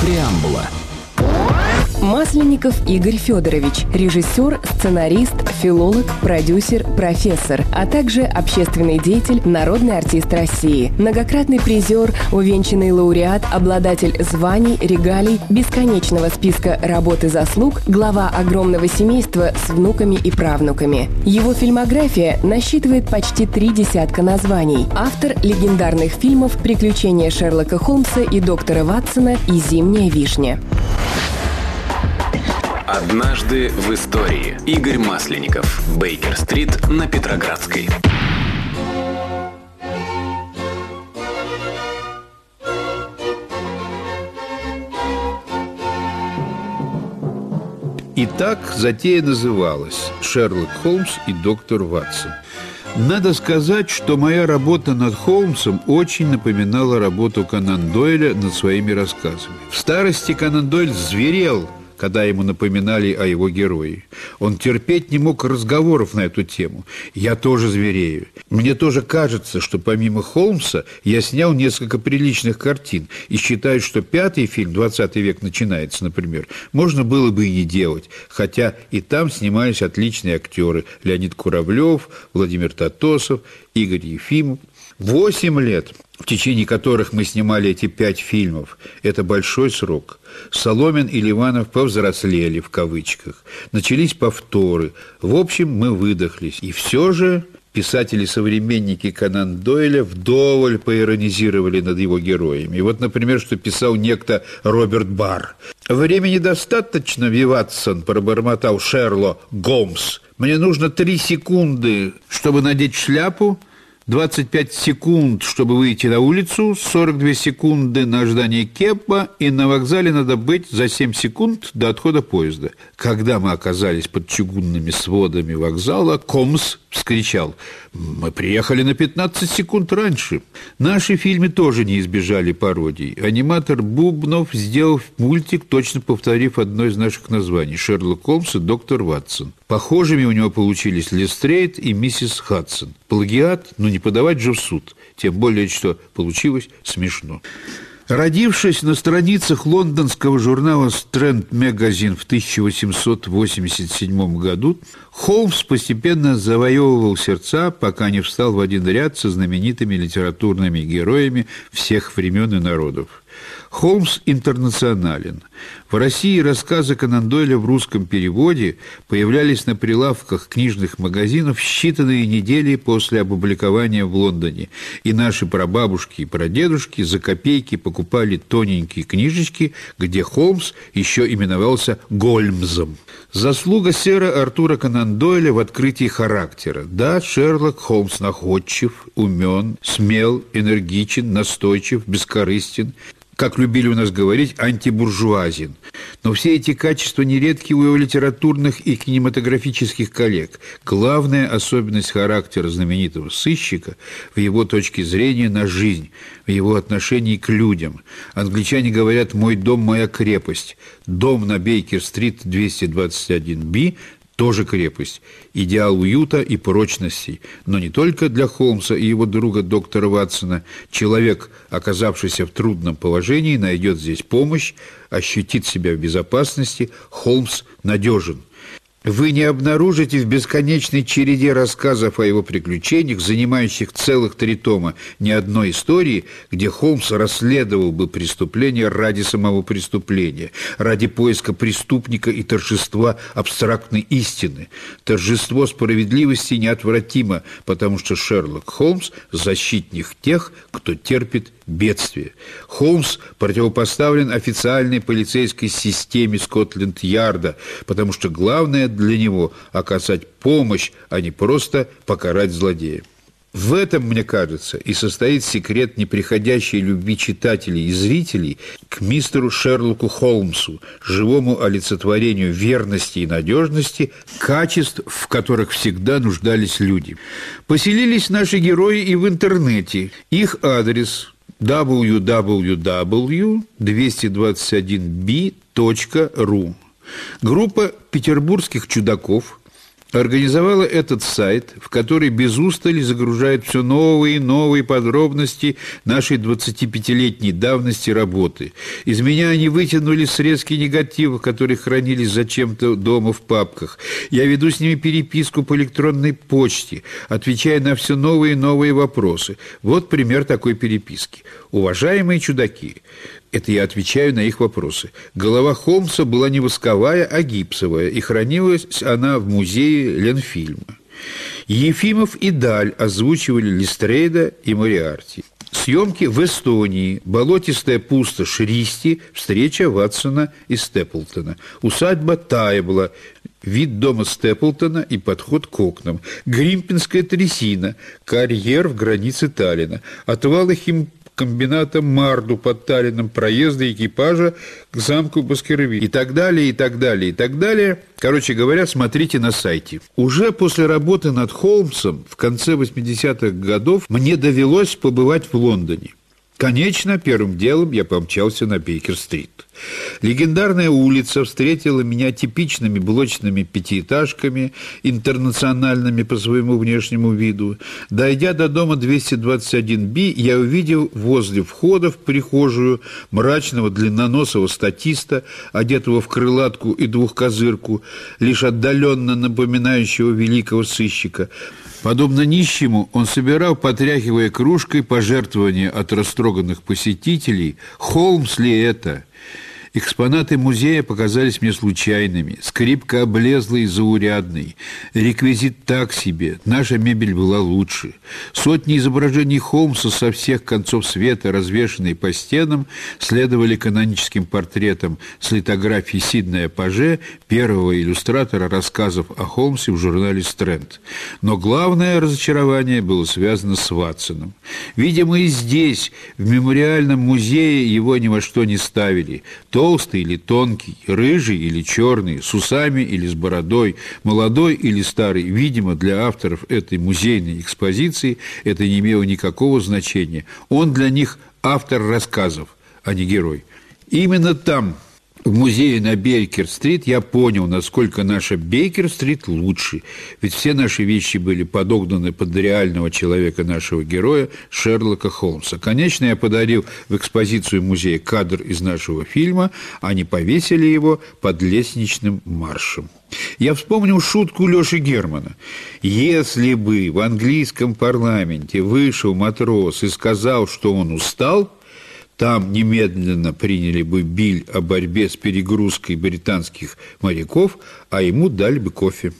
Преамбула. Масленников Игорь Федорович, режиссер, сценарист, филолог, продюсер, профессор, а также общественный деятель, народный артист России, многократный призер, увенчанный лауреат, обладатель званий, регалий, бесконечного списка работ и заслуг, глава огромного семейства с внуками и правнуками. Его фильмография насчитывает почти три десятка названий. Автор легендарных фильмов «Приключения Шерлока Холмса и доктора Ватсона» и «Зимняя вишня». Однажды в истории. Игорь Масленников. Бейкер-стрит на Петроградской. Итак, затея называлась «Шерлок Холмс и доктор Ватсон». Надо сказать, что моя работа над Холмсом очень напоминала работу Конан Дойля над своими рассказами. В старости Конан Дойль зверел – когда ему напоминали о его герое. Он терпеть не мог разговоров на эту тему. Я тоже зверею. Мне тоже кажется, что помимо Холмса я снял несколько приличных картин и считаю, что пятый фильм «20 век начинается», например, можно было бы и не делать, хотя и там снимались отличные актеры Леонид Куравлев, Владимир Татосов, Игорь Ефимов. Восемь лет, в течение которых мы снимали эти пять фильмов, это большой срок. Соломин и Ливанов повзрослели, в кавычках. Начались повторы. В общем, мы выдохлись. И все же писатели-современники Конан Дойля вдоволь поиронизировали над его героями. И вот, например, что писал некто Роберт Барр. «Времени достаточно, Виватсон», – пробормотал Шерло Гомс. «Мне нужно три секунды, чтобы надеть шляпу, 25 секунд, чтобы выйти на улицу, 42 секунды на ожидание кепа, и на вокзале надо быть за 7 секунд до отхода поезда. Когда мы оказались под чугунными сводами вокзала, Комс вскричал «Мы приехали на 15 секунд раньше». Наши фильмы тоже не избежали пародий. Аниматор Бубнов сделал мультик, точно повторив одно из наших названий «Шерлок Холмс и доктор Ватсон». Похожими у него получились Лестрейд и миссис Хадсон. Плагиат, но не подавать же в суд, тем более, что получилось смешно. Родившись на страницах лондонского журнала «Стрэнд Магазин» в 1887 году, Холмс постепенно завоевывал сердца, пока не встал в один ряд со знаменитыми литературными героями всех времен и народов. Холмс интернационален. В России рассказы Конан Дойля в русском переводе появлялись на прилавках книжных магазинов считанные недели после опубликования в Лондоне, и наши прабабушки и прадедушки за копейки покупали тоненькие книжечки, где Холмс еще именовался Гольмзом. Заслуга сэра Артура Конан Дойля в открытии характера. Да, Шерлок Холмс находчив, умен, смел, энергичен, настойчив, бескорыстен – как любили у нас говорить, антибуржуазен. Но все эти качества нередки у его литературных и кинематографических коллег. Главная особенность характера знаменитого сыщика в его точке зрения на жизнь, в его отношении к людям. Англичане говорят «мой дом – моя крепость». Дом на Бейкер-стрит 221-Б тоже крепость, идеал уюта и прочности, но не только для Холмса и его друга доктора Ватсона. Человек, оказавшийся в трудном положении, найдет здесь помощь, ощутит себя в безопасности. Холмс надежен. Вы не обнаружите в бесконечной череде рассказов о его приключениях, занимающих целых три тома, ни одной истории, где Холмс расследовал бы преступление ради самого преступления, ради поиска преступника и торжества абстрактной истины. Торжество справедливости неотвратимо, потому что Шерлок Холмс – защитник тех, кто терпит бедствие. Холмс противопоставлен официальной полицейской системе Скотленд-Ярда, потому что главное для него оказать помощь, а не просто покарать злодея. В этом, мне кажется, и состоит секрет неприходящей любви читателей и зрителей к мистеру Шерлоку Холмсу, живому олицетворению верности и надежности, качеств, в которых всегда нуждались люди. Поселились наши герои и в интернете. Их адрес www.221b.ru Группа петербургских чудаков организовала этот сайт, в который без устали загружают все новые и новые подробности нашей 25-летней давности работы. Из меня они вытянули срезки негативов, которые хранились зачем-то дома в папках. Я веду с ними переписку по электронной почте, отвечая на все новые и новые вопросы. Вот пример такой переписки. «Уважаемые чудаки, это я отвечаю на их вопросы. Голова Холмса была не восковая, а гипсовая, и хранилась она в музее Ленфильма. Ефимов и Даль озвучивали Листрейда и Мориарти. Съемки в Эстонии, болотистая пустошь Ристи, встреча Ватсона и Степлтона, усадьба Тайбла, вид дома Степлтона и подход к окнам, Гримпинская трясина, карьер в границе Таллина, отвалы хим комбината Марду под Таллином, проезда экипажа к замку Баскерви и так далее, и так далее, и так далее. Короче говоря, смотрите на сайте. Уже после работы над Холмсом в конце 80-х годов мне довелось побывать в Лондоне. Конечно, первым делом я помчался на Бейкер-стрит. Легендарная улица встретила меня типичными блочными пятиэтажками, интернациональными по своему внешнему виду. Дойдя до дома 221-Б, я увидел возле входа в прихожую мрачного длинноносого статиста, одетого в крылатку и двухкозырку, лишь отдаленно напоминающего великого сыщика – Подобно нищему, он собирал, потряхивая кружкой, пожертвования от растроганных посетителей. Холмс ли это? Экспонаты музея показались мне случайными. Скрипка облезла и заурядной. Реквизит так себе. Наша мебель была лучше. Сотни изображений Холмса со всех концов света, развешанные по стенам, следовали каноническим портретам с литографией Сиднея Паже, первого иллюстратора рассказов о Холмсе в журнале «Стрэнд». Но главное разочарование было связано с Ватсоном. Видимо, и здесь, в мемориальном музее, его ни во что не ставили – толстый или тонкий, рыжий или черный, с усами или с бородой, молодой или старый. Видимо, для авторов этой музейной экспозиции это не имело никакого значения. Он для них автор рассказов, а не герой. Именно там в музее на Бейкер-стрит я понял, насколько наша Бейкер-стрит лучше. Ведь все наши вещи были подогнаны под реального человека нашего героя Шерлока Холмса. Конечно, я подарил в экспозицию музея кадр из нашего фильма, они повесили его под лестничным маршем. Я вспомнил шутку Лёши Германа. Если бы в английском парламенте вышел матрос и сказал, что он устал – там немедленно приняли бы биль о борьбе с перегрузкой британских моряков, а ему дали бы кофе.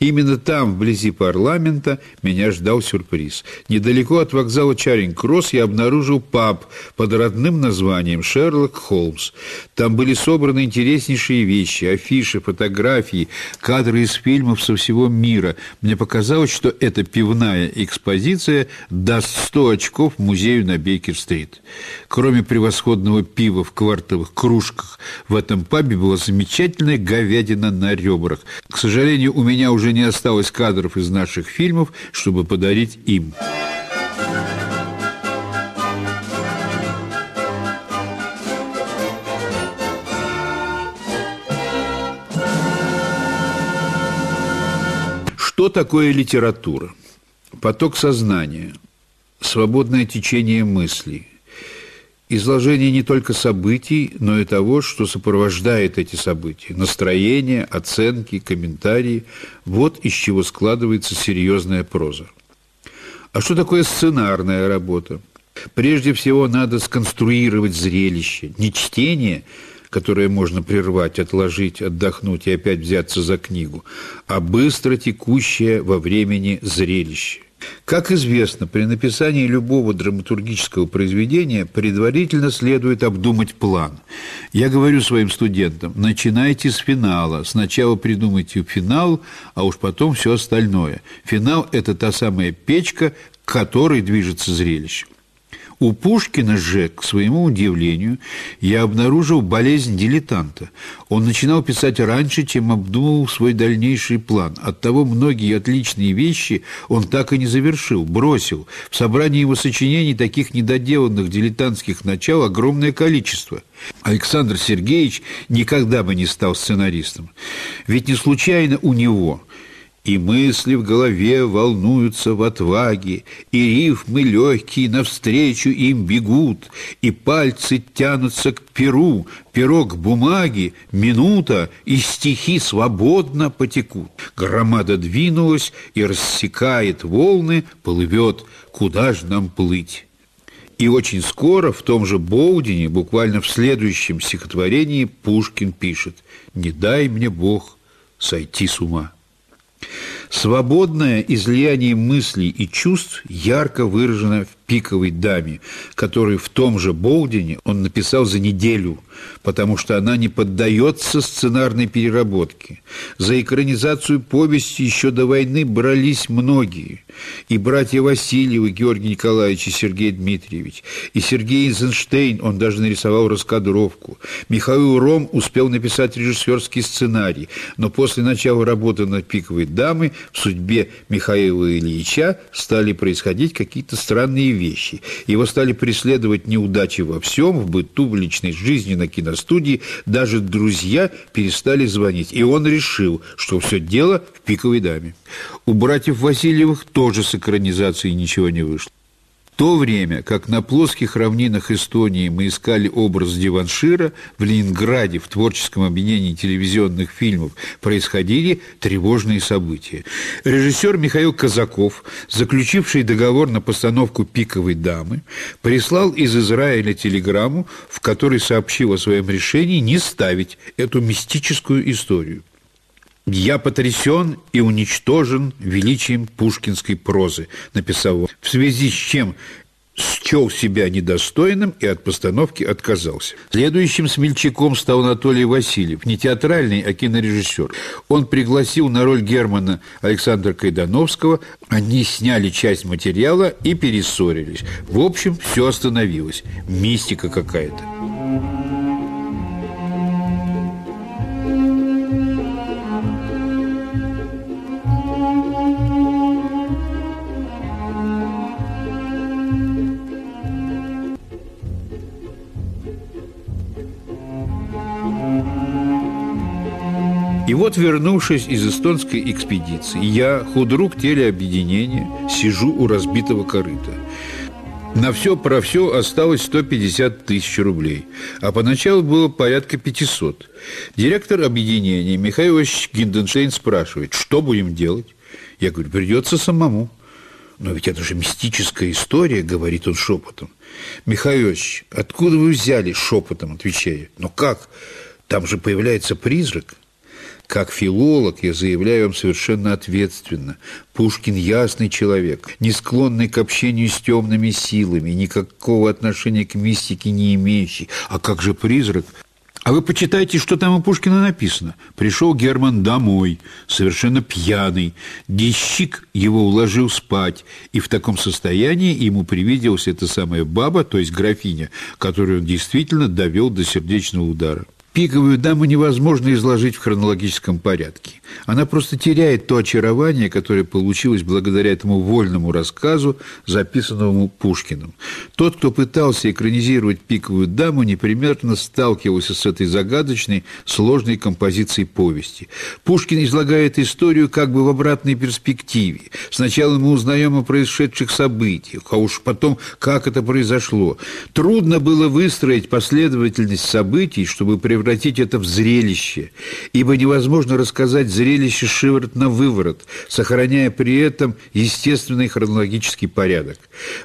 Именно там, вблизи парламента, меня ждал сюрприз. Недалеко от вокзала Чаринг-Кросс я обнаружил паб под родным названием «Шерлок Холмс». Там были собраны интереснейшие вещи, афиши, фотографии, кадры из фильмов со всего мира. Мне показалось, что эта пивная экспозиция даст 100 очков музею на Бейкер-стрит. Кроме превосходного пива в квартовых кружках, в этом пабе была замечательная говядина на ребрах. К сожалению, у меня уже уже не осталось кадров из наших фильмов, чтобы подарить им. Что такое литература? Поток сознания, свободное течение мыслей – изложение не только событий, но и того, что сопровождает эти события. Настроение, оценки, комментарии – вот из чего складывается серьезная проза. А что такое сценарная работа? Прежде всего, надо сконструировать зрелище, не чтение, которое можно прервать, отложить, отдохнуть и опять взяться за книгу, а быстро текущее во времени зрелище. Как известно, при написании любого драматургического произведения предварительно следует обдумать план. Я говорю своим студентам, начинайте с финала. Сначала придумайте финал, а уж потом все остальное. Финал – это та самая печка, к которой движется зрелище. У Пушкина же, к своему удивлению, я обнаружил болезнь дилетанта. Он начинал писать раньше, чем обдумывал свой дальнейший план. Оттого многие отличные вещи он так и не завершил, бросил. В собрании его сочинений таких недоделанных дилетантских начал огромное количество. Александр Сергеевич никогда бы не стал сценаристом. Ведь не случайно у него – И мысли в голове волнуются в отваге, И рифмы легкие навстречу им бегут, И пальцы тянутся к перу, Перо к бумаге, минута, И стихи свободно потекут. Громада двинулась и рассекает волны, Плывет, куда ж нам плыть? И очень скоро в том же Боудине, буквально в следующем стихотворении, Пушкин пишет «Не дай мне Бог сойти с ума». Свободное излияние мыслей и чувств ярко выражено в «Пиковой даме», которую в том же Болдине он написал за неделю, потому что она не поддается сценарной переработке. За экранизацию повести еще до войны брались многие. И братья Васильевы, Георгий Николаевич и Сергей Дмитриевич, и Сергей Эйзенштейн, он даже нарисовал раскадровку. Михаил Ром успел написать режиссерский сценарий, но после начала работы над «Пиковой дамой» в судьбе Михаила Ильича стали происходить какие-то странные вещи. Его стали преследовать неудачи во всем, в быту, в личной жизни, на киностудии. Даже друзья перестали звонить. И он решил, что все дело в «Пиковой даме». У братьев Васильевых тоже с экранизацией ничего не вышло то время, как на плоских равнинах Эстонии мы искали образ Диваншира, в Ленинграде в творческом объединении телевизионных фильмов происходили тревожные события. Режиссер Михаил Казаков, заключивший договор на постановку «Пиковой дамы», прислал из Израиля телеграмму, в которой сообщил о своем решении не ставить эту мистическую историю. «Я потрясен и уничтожен величием пушкинской прозы», написал он, в связи с чем счел себя недостойным и от постановки отказался. Следующим смельчаком стал Анатолий Васильев, не театральный, а кинорежиссер. Он пригласил на роль Германа Александра Кайдановского, они сняли часть материала и перессорились. В общем, все остановилось. Мистика какая-то. Вот, вернувшись из эстонской экспедиции, я, худрук телеобъединения, сижу у разбитого корыта. На все про все осталось 150 тысяч рублей, а поначалу было порядка 500. Директор объединения Михаил Иванович Гинденштейн спрашивает, что будем делать? Я говорю, придется самому. Но ведь это же мистическая история, говорит он шепотом. Михаил откуда вы взяли шепотом, отвечаю. Но как? Там же появляется призрак. Как филолог я заявляю вам совершенно ответственно. Пушкин ясный человек, не склонный к общению с темными силами, никакого отношения к мистике не имеющий. А как же призрак? А вы почитайте, что там у Пушкина написано. Пришел Герман домой, совершенно пьяный. Дещик его уложил спать, и в таком состоянии ему привиделась эта самая баба, то есть графиня, которую он действительно довел до сердечного удара. Пиковую даму невозможно изложить в хронологическом порядке. Она просто теряет то очарование, которое получилось благодаря этому вольному рассказу, записанному Пушкиным. Тот, кто пытался экранизировать «Пиковую даму», непримерно сталкивался с этой загадочной, сложной композицией повести. Пушкин излагает историю как бы в обратной перспективе. Сначала мы узнаем о происшедших событиях, а уж потом, как это произошло. Трудно было выстроить последовательность событий, чтобы превратить превратить это в зрелище, ибо невозможно рассказать зрелище шиворот на выворот, сохраняя при этом естественный хронологический порядок.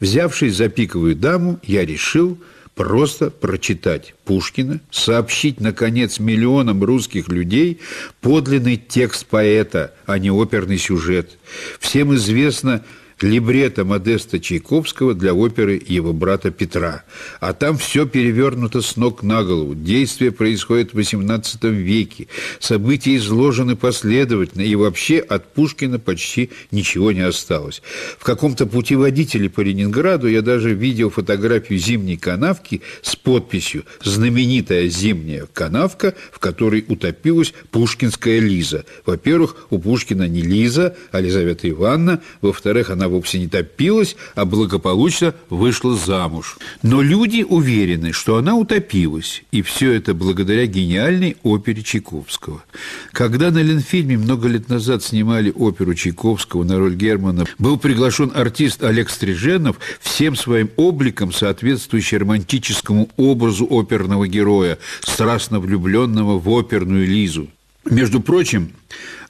Взявшись за пиковую даму, я решил просто прочитать Пушкина, сообщить, наконец, миллионам русских людей подлинный текст поэта, а не оперный сюжет. Всем известно, либретто Модеста Чайковского для оперы его брата Петра. А там все перевернуто с ног на голову. Действие происходит в XVIII веке. События изложены последовательно, и вообще от Пушкина почти ничего не осталось. В каком-то путеводителе по Ленинграду я даже видел фотографию зимней канавки с подписью «Знаменитая зимняя канавка, в которой утопилась пушкинская Лиза». Во-первых, у Пушкина не Лиза, а Лизавета Ивановна. Во-вторых, она вовсе не топилась, а благополучно вышла замуж. Но люди уверены, что она утопилась, и все это благодаря гениальной опере Чайковского. Когда на Ленфильме много лет назад снимали оперу Чайковского на роль Германа, был приглашен артист Олег Стриженов, всем своим обликом соответствующий романтическому образу оперного героя, страстно влюбленного в оперную Лизу. Между прочим,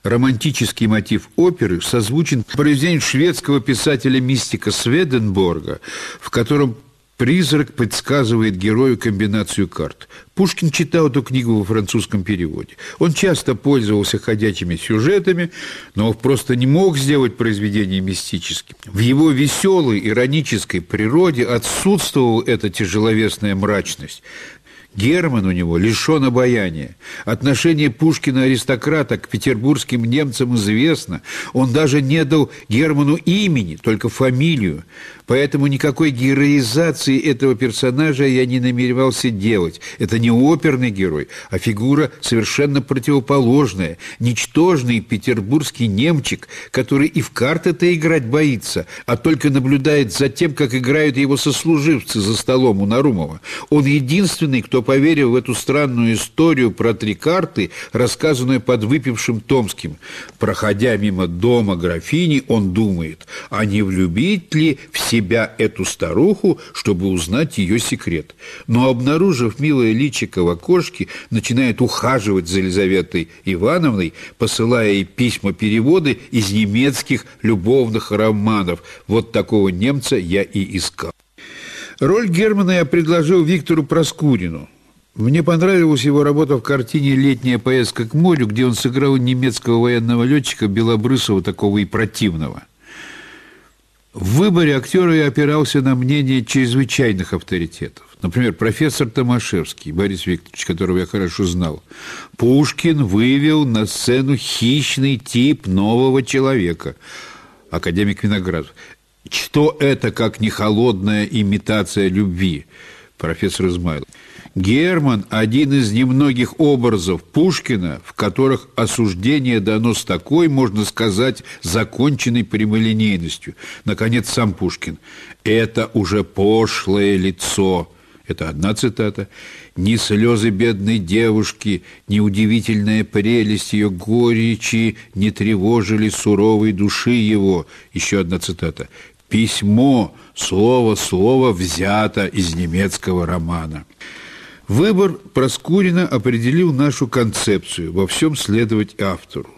романтический мотив оперы созвучен произведением шведского писателя-мистика Сведенборга, в котором призрак предсказывает герою комбинацию карт. Пушкин читал эту книгу во французском переводе. Он часто пользовался ходячими сюжетами, но просто не мог сделать произведение мистическим. В его веселой, иронической природе отсутствовала эта тяжеловесная мрачность. Герман у него лишен обаяния. Отношение Пушкина-аристократа к петербургским немцам известно. Он даже не дал Герману имени, только фамилию. Поэтому никакой героизации этого персонажа я не намеревался делать. Это не оперный герой, а фигура совершенно противоположная. Ничтожный петербургский немчик, который и в карты-то играть боится, а только наблюдает за тем, как играют его сослуживцы за столом у Нарумова. Он единственный, кто поверил в эту странную историю про три карты, рассказанную под выпившим Томским. Проходя мимо дома графини, он думает, а не влюбить ли все себя эту старуху, чтобы узнать ее секрет. Но, обнаружив милое личико в окошке, начинает ухаживать за Елизаветой Ивановной, посылая ей письма-переводы из немецких любовных романов. Вот такого немца я и искал. Роль Германа я предложил Виктору Проскурину. Мне понравилась его работа в картине «Летняя поездка к морю», где он сыграл немецкого военного летчика Белобрысова, такого и противного – в выборе актера я опирался на мнение чрезвычайных авторитетов. Например, профессор Томашевский, Борис Викторович, которого я хорошо знал. Пушкин вывел на сцену хищный тип нового человека. Академик Виноградов. Что это, как не холодная имитация любви? Профессор Измайлов. Герман – один из немногих образов Пушкина, в которых осуждение дано с такой, можно сказать, законченной прямолинейностью. Наконец, сам Пушкин. «Это уже пошлое лицо». Это одна цитата. «Ни слезы бедной девушки, ни удивительная прелесть ее горечи не тревожили суровой души его». Еще одна цитата. «Письмо, слово-слово взято из немецкого романа». Выбор Проскурина определил нашу концепцию во всем следовать автору.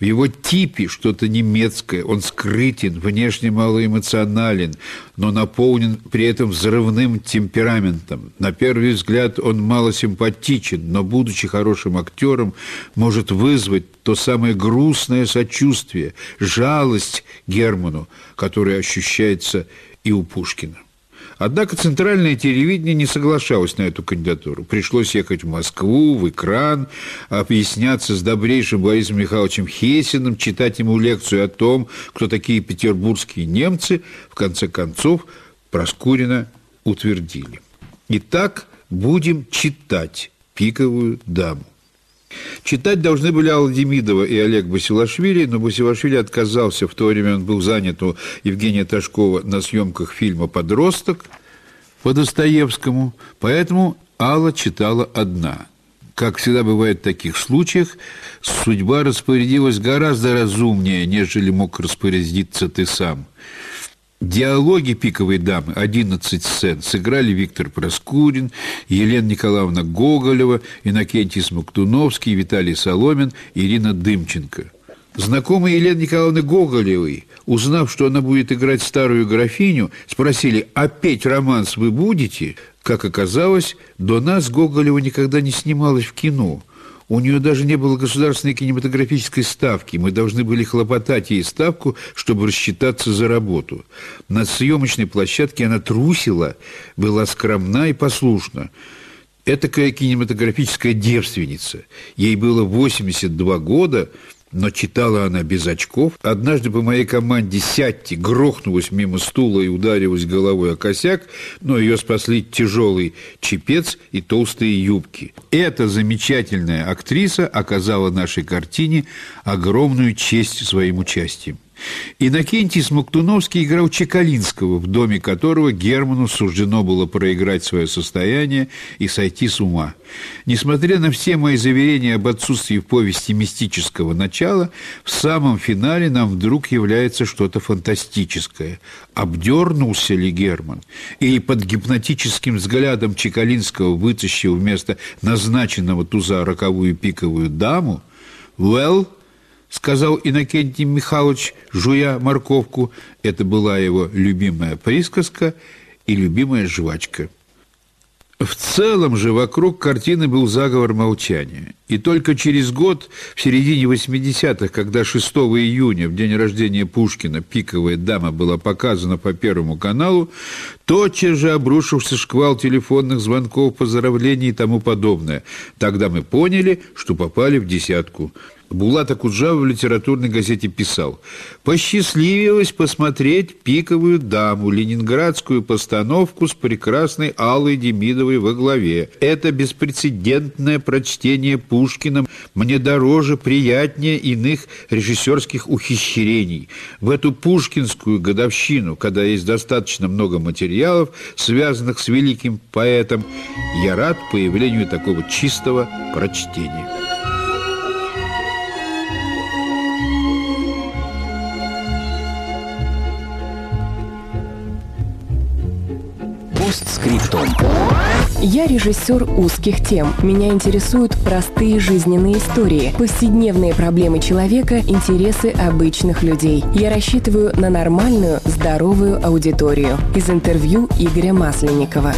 В его типе что-то немецкое, он скрытен, внешне малоэмоционален, но наполнен при этом взрывным темпераментом. На первый взгляд он мало симпатичен, но, будучи хорошим актером, может вызвать то самое грустное сочувствие, жалость Герману, которое ощущается и у Пушкина. Однако центральное телевидение не соглашалось на эту кандидатуру. Пришлось ехать в Москву, в экран, объясняться с добрейшим Борисом Михайловичем Хесиным, читать ему лекцию о том, кто такие петербургские немцы. В конце концов, Проскурина утвердили. Итак, будем читать «Пиковую даму». Читать должны были Алла Демидова и Олег Басилашвили, но Басилашвили отказался. В то время он был занят у Евгения Ташкова на съемках фильма «Подросток» по Достоевскому, поэтому Алла читала одна. Как всегда бывает в таких случаях, судьба распорядилась гораздо разумнее, нежели мог распорядиться ты сам – Диалоги «Пиковой дамы» 11 сцен сыграли Виктор Проскурин, Елена Николаевна Гоголева, Иннокентий Смоктуновский, Виталий Соломин, Ирина Дымченко. Знакомые Елены Николаевны Гоголевой, узнав, что она будет играть старую графиню, спросили, а петь романс вы будете? Как оказалось, до нас Гоголева никогда не снималась в кино – у нее даже не было государственной кинематографической ставки. Мы должны были хлопотать ей ставку, чтобы рассчитаться за работу. На съемочной площадке она трусила, была скромна и послушна. Этакая кинематографическая девственница. Ей было 82 года – но читала она без очков. Однажды по моей команде «Сядьте» грохнулась мимо стула и ударилась головой о косяк, но ее спасли тяжелый чепец и толстые юбки. Эта замечательная актриса оказала нашей картине огромную честь своим участием. Иннокентий Смоктуновский играл Чекалинского, в доме которого Герману суждено было проиграть свое состояние и сойти с ума. Несмотря на все мои заверения об отсутствии в повести мистического начала, в самом финале нам вдруг является что-то фантастическое. Обдернулся ли Герман? Или под гипнотическим взглядом Чекалинского вытащил вместо назначенного туза роковую пиковую даму? Well, — сказал Иннокентий Михайлович, жуя морковку. Это была его любимая присказка и любимая жвачка. В целом же вокруг картины был заговор молчания. И только через год, в середине 80-х, когда 6 июня, в день рождения Пушкина, «Пиковая дама» была показана по Первому каналу, тотчас же обрушился шквал телефонных звонков, поздравлений и тому подобное. Тогда мы поняли, что попали в десятку. Булат Акуджава в литературной газете писал «Посчастливилось посмотреть «Пиковую даму», ленинградскую постановку с прекрасной Аллой Демидовой во главе. Это беспрецедентное прочтение Пушкиным мне дороже, приятнее иных режиссерских ухищрений. В эту пушкинскую годовщину, когда есть достаточно много материалов, связанных с великим поэтом, я рад появлению такого чистого прочтения». Постскриптум. Я режиссер узких тем. Меня интересуют простые жизненные истории, повседневные проблемы человека, интересы обычных людей. Я рассчитываю на нормальную, здоровую аудиторию. Из интервью Игоря Масленникова.